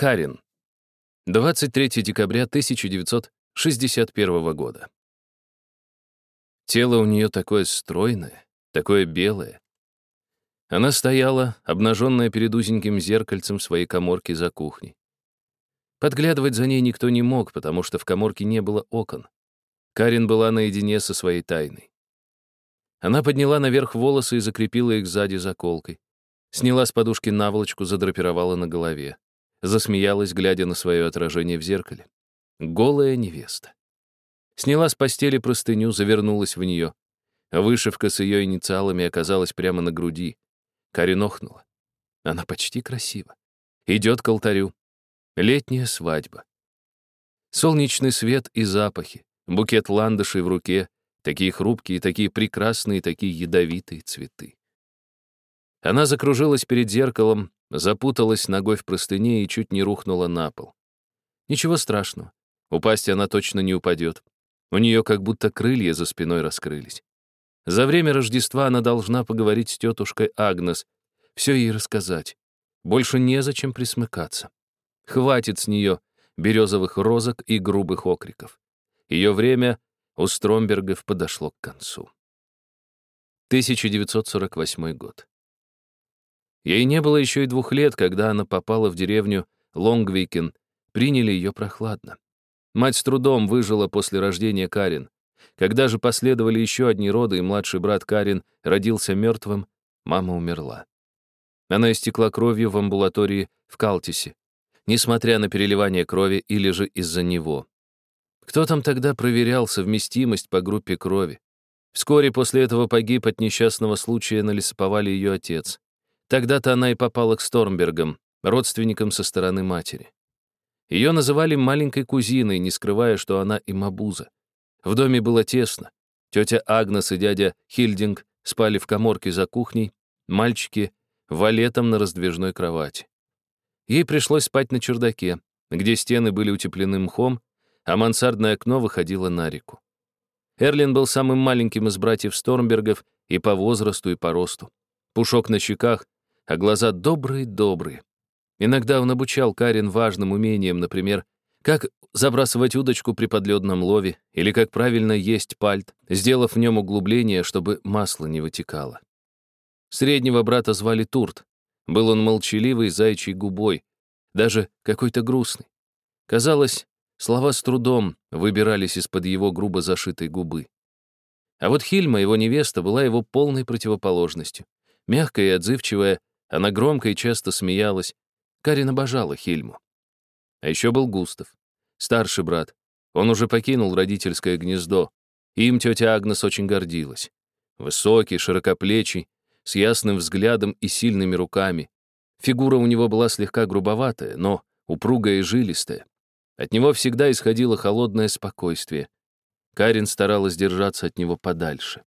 Карин. 23 декабря 1961 года. Тело у нее такое стройное, такое белое. Она стояла, обнаженная перед узеньким зеркальцем своей коморки за кухней. Подглядывать за ней никто не мог, потому что в коморке не было окон. Карин была наедине со своей тайной. Она подняла наверх волосы и закрепила их сзади заколкой. Сняла с подушки наволочку, задрапировала на голове. Засмеялась, глядя на свое отражение в зеркале. Голая невеста. Сняла с постели простыню, завернулась в нее. Вышивка с ее инициалами оказалась прямо на груди. Карин охнула. Она почти красива. Идет к алтарю. Летняя свадьба. Солнечный свет и запахи. Букет ландышей в руке. Такие хрупкие, такие прекрасные, такие ядовитые цветы. Она закружилась перед зеркалом, запуталась ногой в простыне и чуть не рухнула на пол. Ничего страшного. Упасть она точно не упадет. У нее как будто крылья за спиной раскрылись. За время Рождества она должна поговорить с тетушкой Агнес, все ей рассказать. Больше незачем присмыкаться. Хватит с нее березовых розок и грубых окриков. Ее время у Стромбергов подошло к концу. 1948 год. Ей не было еще и двух лет, когда она попала в деревню Лонгвикен, приняли ее прохладно. Мать с трудом выжила после рождения Карин. Когда же последовали еще одни роды, и младший брат Карин родился мертвым, мама умерла. Она истекла кровью в амбулатории в Калтисе, несмотря на переливание крови или же из-за него. Кто там тогда проверял совместимость по группе крови? Вскоре после этого погиб от несчастного случая на лесоповале ее отец. Тогда-то она и попала к Стормбергам, родственникам со стороны матери. Ее называли маленькой кузиной, не скрывая, что она и мабуза. В доме было тесно. Тетя Агнес и дядя Хильдинг спали в коморке за кухней, мальчики — валетом на раздвижной кровати. Ей пришлось спать на чердаке, где стены были утеплены мхом, а мансардное окно выходило на реку. Эрлин был самым маленьким из братьев Стормбергов и по возрасту, и по росту. Пушок на щеках, а глаза добрые-добрые. Иногда он обучал Карин важным умениям, например, как забрасывать удочку при подледном лове или как правильно есть пальт, сделав в нем углубление, чтобы масло не вытекало. Среднего брата звали Турт. Был он молчаливый, зайчий губой, даже какой-то грустный. Казалось, слова с трудом выбирались из-под его грубо зашитой губы. А вот Хильма, его невеста, была его полной противоположностью. Мягкая и отзывчивая, она громко и часто смеялась. Карин обожала Хильму. А еще был Густав, старший брат. Он уже покинул родительское гнездо. Им тетя Агнес очень гордилась. Высокий, широкоплечий, с ясным взглядом и сильными руками. Фигура у него была слегка грубоватая, но упругая и жилистая. От него всегда исходило холодное спокойствие. Карин старалась держаться от него подальше.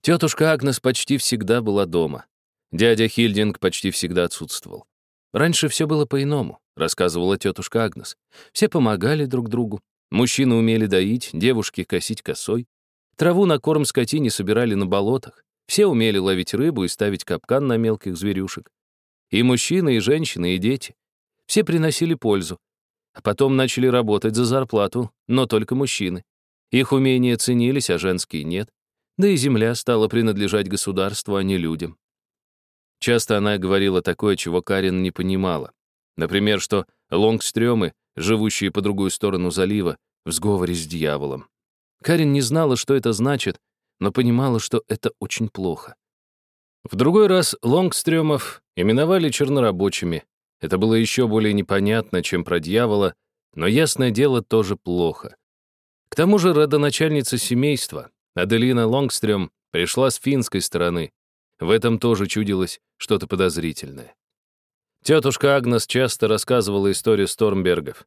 Тетушка Агнес почти всегда была дома. Дядя Хильдинг почти всегда отсутствовал. Раньше все было по-иному, рассказывала тетушка Агнес. Все помогали друг другу. Мужчины умели доить, девушки косить косой. Траву на корм скотине собирали на болотах. Все умели ловить рыбу и ставить капкан на мелких зверюшек. И мужчины, и женщины, и дети. Все приносили пользу. А потом начали работать за зарплату, но только мужчины. Их умения ценились, а женские нет. Да и земля стала принадлежать государству, а не людям. Часто она говорила такое, чего Карин не понимала. Например, что лонгстрёмы, живущие по другую сторону залива, в сговоре с дьяволом. Карин не знала, что это значит, но понимала, что это очень плохо. В другой раз лонгстрёмов именовали чернорабочими. Это было еще более непонятно, чем про дьявола, но ясное дело тоже плохо. К тому же родоначальница семейства, Аделина Лонгстрём, пришла с финской стороны, в этом тоже чудилось что-то подозрительное. Тетушка Агнес часто рассказывала историю Стормбергов.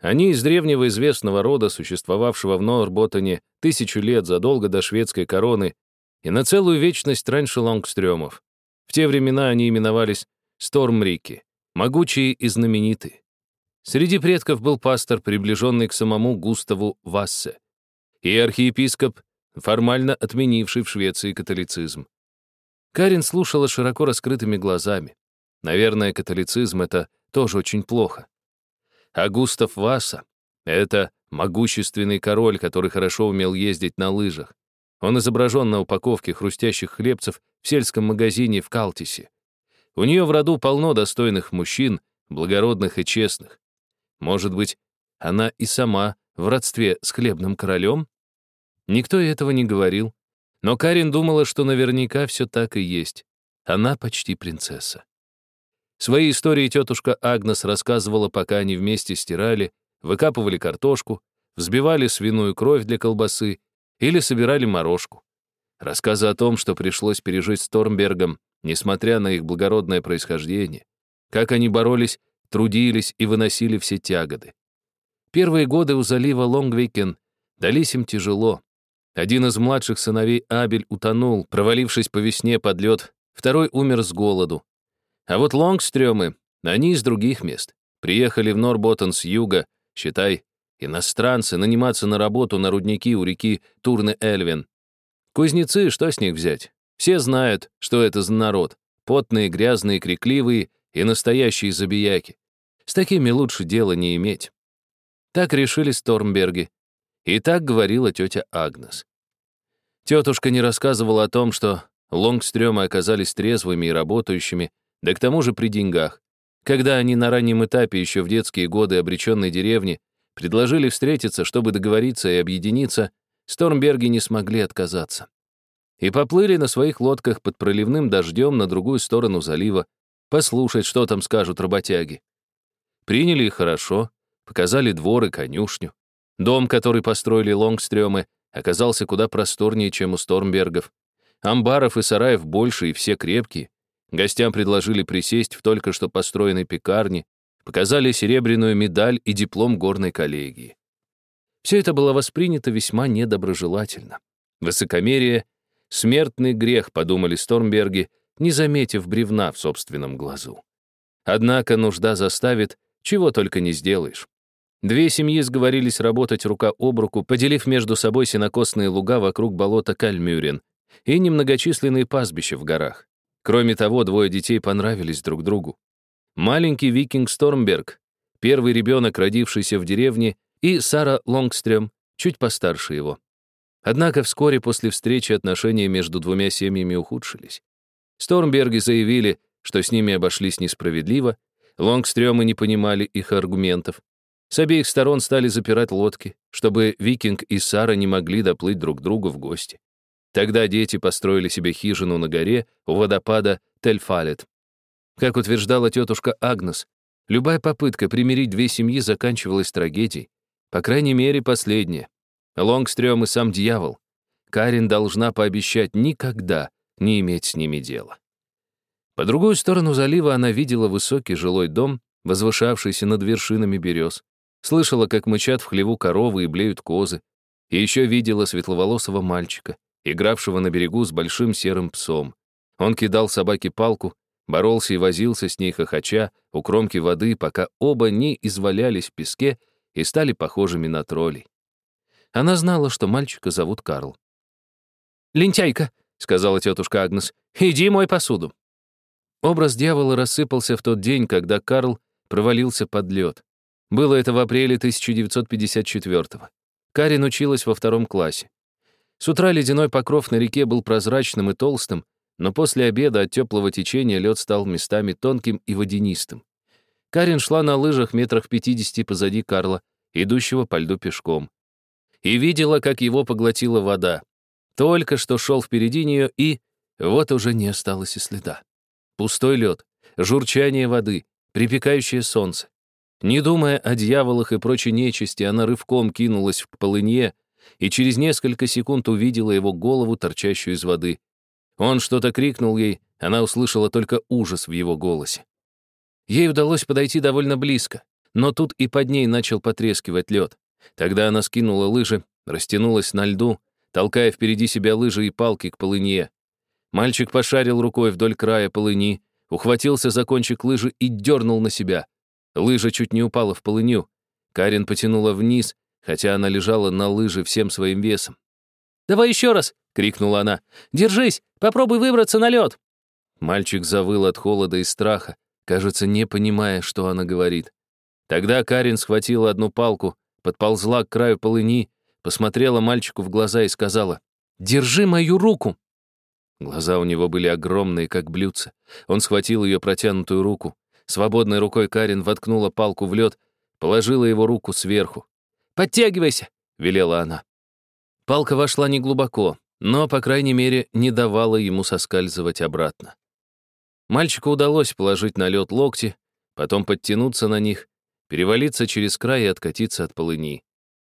Они из древнего известного рода, существовавшего в Норботтоне тысячу лет задолго до шведской короны и на целую вечность раньше Лонгстрёмов. В те времена они именовались Стормрики, могучие и знаменитые. Среди предков был пастор, приближенный к самому Густаву Вассе, и архиепископ, формально отменивший в Швеции католицизм. Карин слушала широко раскрытыми глазами. Наверное, католицизм — это тоже очень плохо. А Густав Васа — это могущественный король, который хорошо умел ездить на лыжах. Он изображен на упаковке хрустящих хлебцев в сельском магазине в Калтисе. У нее в роду полно достойных мужчин, благородных и честных. Может быть, она и сама в родстве с хлебным королем? Никто этого не говорил, но Карин думала, что наверняка все так и есть. Она почти принцесса. Свои истории тетушка Агнес рассказывала, пока они вместе стирали, выкапывали картошку, взбивали свиную кровь для колбасы или собирали морожку. Рассказы о том, что пришлось пережить с несмотря на их благородное происхождение, как они боролись, трудились и выносили все тяготы. Первые годы у залива Лонгвикен дались им тяжело. Один из младших сыновей Абель утонул, провалившись по весне под лед, второй умер с голоду, а вот лонгстрёмы, они из других мест. Приехали в Норботтен с юга, считай, иностранцы, наниматься на работу на рудники у реки Турны-Эльвин. Кузнецы, что с них взять? Все знают, что это за народ. Потные, грязные, крикливые и настоящие забияки. С такими лучше дела не иметь. Так решили Стормберги. И так говорила тетя Агнес. Тетушка не рассказывала о том, что лонгстрёмы оказались трезвыми и работающими, да к тому же при деньгах. Когда они на раннем этапе, еще в детские годы обреченной деревни, предложили встретиться, чтобы договориться и объединиться, Стормберги не смогли отказаться. И поплыли на своих лодках под проливным дождем на другую сторону залива, послушать, что там скажут работяги. Приняли их хорошо, показали двор и конюшню. Дом, который построили Лонгстрёмы, оказался куда просторнее, чем у Стормбергов. Амбаров и сараев больше и все крепкие. Гостям предложили присесть в только что построенной пекарне, показали серебряную медаль и диплом горной коллегии. Все это было воспринято весьма недоброжелательно. Высокомерие — смертный грех, подумали Стормберги, не заметив бревна в собственном глазу. Однако нужда заставит, чего только не сделаешь. Две семьи сговорились работать рука об руку, поделив между собой сенокосные луга вокруг болота Кальмюрен и немногочисленные пастбища в горах. Кроме того, двое детей понравились друг другу. Маленький викинг Стормберг, первый ребенок, родившийся в деревне, и Сара Лонгстрём, чуть постарше его. Однако вскоре после встречи отношения между двумя семьями ухудшились. Стормберги заявили, что с ними обошлись несправедливо, Лонгстрёмы не понимали их аргументов. С обеих сторон стали запирать лодки, чтобы Викинг и Сара не могли доплыть друг к другу в гости. Тогда дети построили себе хижину на горе у водопада Тельфалет. Как утверждала тетушка Агнес, любая попытка примирить две семьи заканчивалась трагедией. По крайней мере, последняя. Лонгстрём и сам дьявол. Карин должна пообещать никогда не иметь с ними дела. По другую сторону залива она видела высокий жилой дом, возвышавшийся над вершинами берез, слышала, как мычат в хлеву коровы и блеют козы, и еще видела светловолосого мальчика, игравшего на берегу с большим серым псом. Он кидал собаке палку, боролся и возился с ней хохоча у кромки воды, пока оба не извалялись в песке и стали похожими на троллей. Она знала, что мальчика зовут Карл. «Лентяйка», — сказала тетушка Агнес, — «иди мой посуду». Образ дьявола рассыпался в тот день, когда Карл провалился под лед. Было это в апреле 1954-го. Карин училась во втором классе. С утра ледяной покров на реке был прозрачным и толстым, но после обеда от теплого течения лед стал местами тонким и водянистым. Карин шла на лыжах метрах 50 позади Карла, идущего по льду пешком. И видела, как его поглотила вода. Только что шел впереди нее, и вот уже не осталось и следа. Пустой лед, журчание воды, припекающее солнце. Не думая о дьяволах и прочей нечисти, она рывком кинулась к полынье, и через несколько секунд увидела его голову, торчащую из воды. Он что-то крикнул ей, она услышала только ужас в его голосе. Ей удалось подойти довольно близко, но тут и под ней начал потрескивать лед. Тогда она скинула лыжи, растянулась на льду, толкая впереди себя лыжи и палки к полынье. Мальчик пошарил рукой вдоль края полыни, ухватился за кончик лыжи и дернул на себя. Лыжа чуть не упала в полынью. Карин потянула вниз, хотя она лежала на лыже всем своим весом. «Давай еще раз!» — крикнула она. «Держись! Попробуй выбраться на лед!» Мальчик завыл от холода и страха, кажется, не понимая, что она говорит. Тогда Карин схватила одну палку, подползла к краю полыни, посмотрела мальчику в глаза и сказала, «Держи мою руку!» Глаза у него были огромные, как блюдца. Он схватил ее протянутую руку. Свободной рукой Карин воткнула палку в лед, положила его руку сверху. «Подтягивайся!» — велела она. Палка вошла неглубоко, но, по крайней мере, не давала ему соскальзывать обратно. Мальчику удалось положить на лед локти, потом подтянуться на них, перевалиться через край и откатиться от полыни.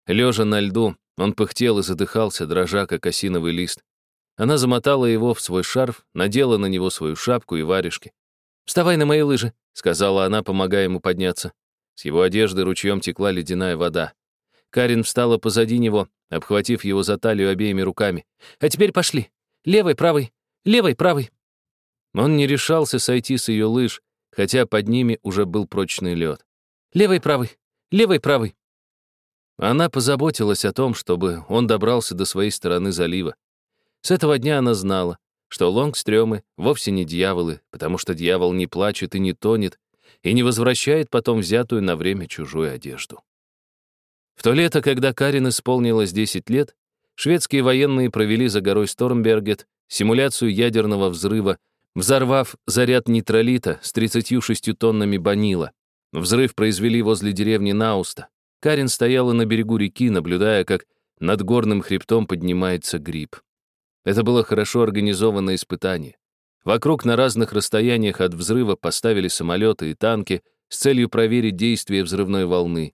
Лежа на льду, он пыхтел и задыхался, дрожа, как осиновый лист. Она замотала его в свой шарф, надела на него свою шапку и варежки. «Вставай на мои лыжи», — сказала она, помогая ему подняться. С его одежды ручьем текла ледяная вода. Карин встала позади него, обхватив его за талию обеими руками. «А теперь пошли. Левой, правой, левой, правой». Он не решался сойти с ее лыж, хотя под ними уже был прочный лед. «Левой, правой, левой, правой». Она позаботилась о том, чтобы он добрался до своей стороны залива. С этого дня она знала, что лонгстрёмы вовсе не дьяволы, потому что дьявол не плачет и не тонет, и не возвращает потом взятую на время чужую одежду. В то лето, когда Карин исполнилось 10 лет, шведские военные провели за горой Стормбергет симуляцию ядерного взрыва, взорвав заряд нейтролита с 36 тоннами банила. Взрыв произвели возле деревни Науста. Карин стояла на берегу реки, наблюдая, как над горным хребтом поднимается гриб. Это было хорошо организованное испытание. Вокруг на разных расстояниях от взрыва поставили самолеты и танки с целью проверить действие взрывной волны.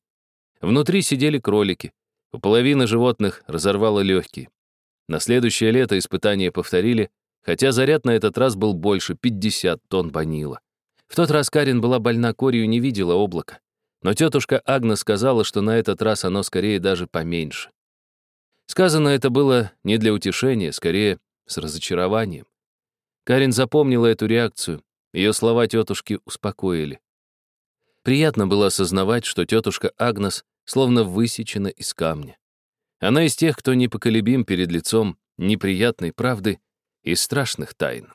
Внутри сидели кролики. У половины животных разорвало легкие. На следующее лето испытания повторили, хотя заряд на этот раз был больше 50 тонн банила. В тот раз Карин была больна корью и не видела облака. Но тетушка Агна сказала, что на этот раз оно скорее даже поменьше. Сказано это было не для утешения, скорее с разочарованием. Карин запомнила эту реакцию, ее слова тетушки успокоили. Приятно было осознавать, что тетушка Агнес словно высечена из камня. Она из тех, кто непоколебим перед лицом неприятной правды и страшных тайн.